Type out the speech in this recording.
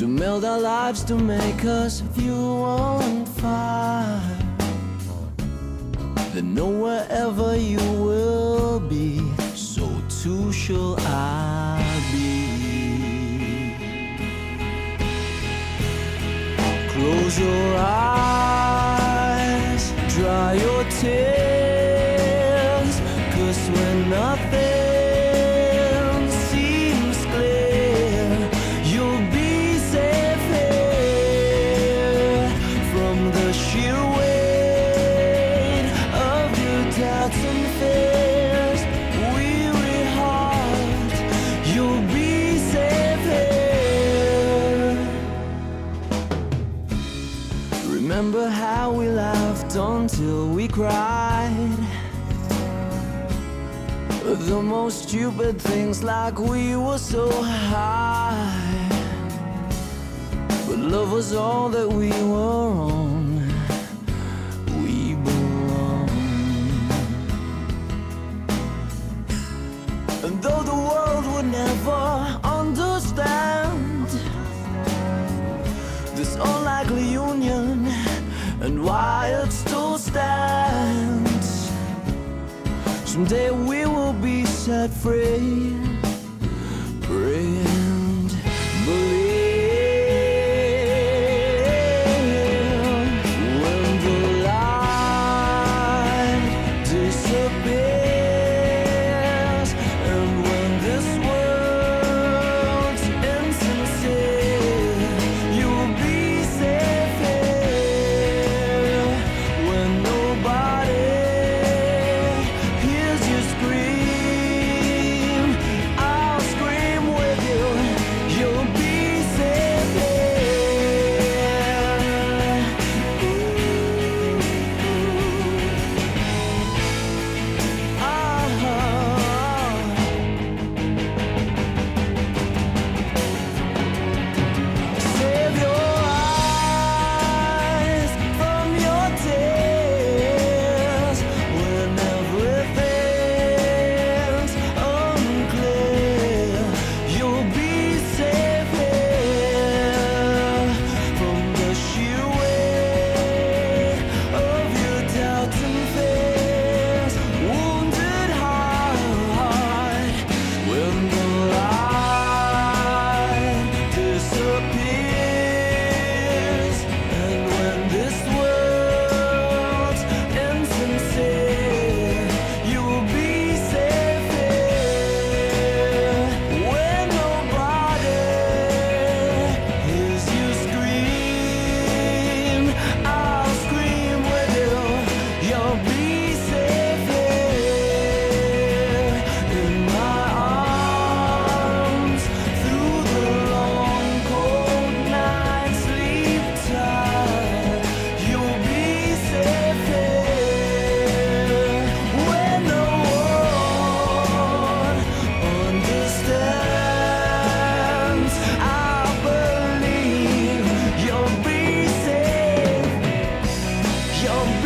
to meld our lives to make us few and fire, then know wherever you will be, so too shall I be. Close your eyes, dry your tears, cause when nothing we cried. The most stupid things like we were so high. But love was all that we were on. We belong. And though it still stands. Someday we will be set free. Pray believe